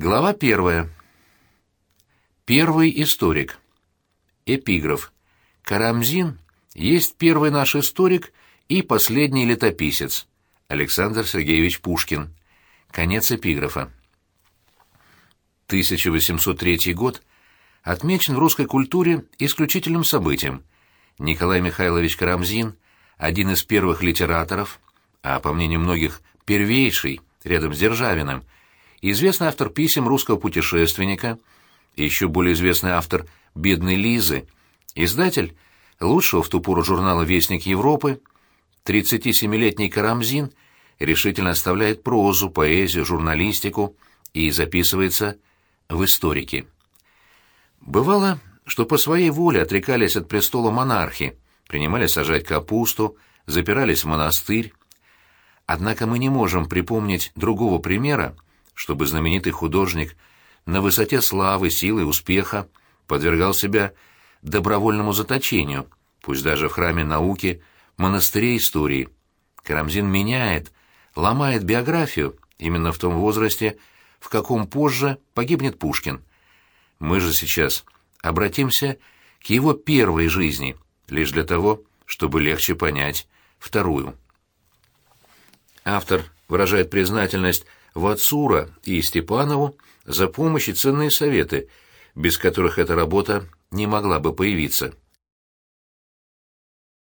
Глава первая. Первый историк. Эпиграф. Карамзин есть первый наш историк и последний летописец. Александр Сергеевич Пушкин. Конец эпиграфа. 1803 год отмечен в русской культуре исключительным событием. Николай Михайлович Карамзин, один из первых литераторов, а по мнению многих первейший, рядом с Державиным, известный автор писем русского путешественника, еще более известный автор «Бедной Лизы», издатель лучшего в ту пору журнала «Вестник Европы», 37-летний Карамзин решительно оставляет прозу, поэзию, журналистику и записывается в историки. Бывало, что по своей воле отрекались от престола монархи, принимали сажать капусту, запирались в монастырь. Однако мы не можем припомнить другого примера, чтобы знаменитый художник на высоте славы, силы, успеха подвергал себя добровольному заточению, пусть даже в храме науки, монастыре истории. Карамзин меняет, ломает биографию именно в том возрасте, в каком позже погибнет Пушкин. Мы же сейчас обратимся к его первой жизни, лишь для того, чтобы легче понять вторую. Автор выражает признательность Вацура и Степанову за помощь и ценные советы, без которых эта работа не могла бы появиться.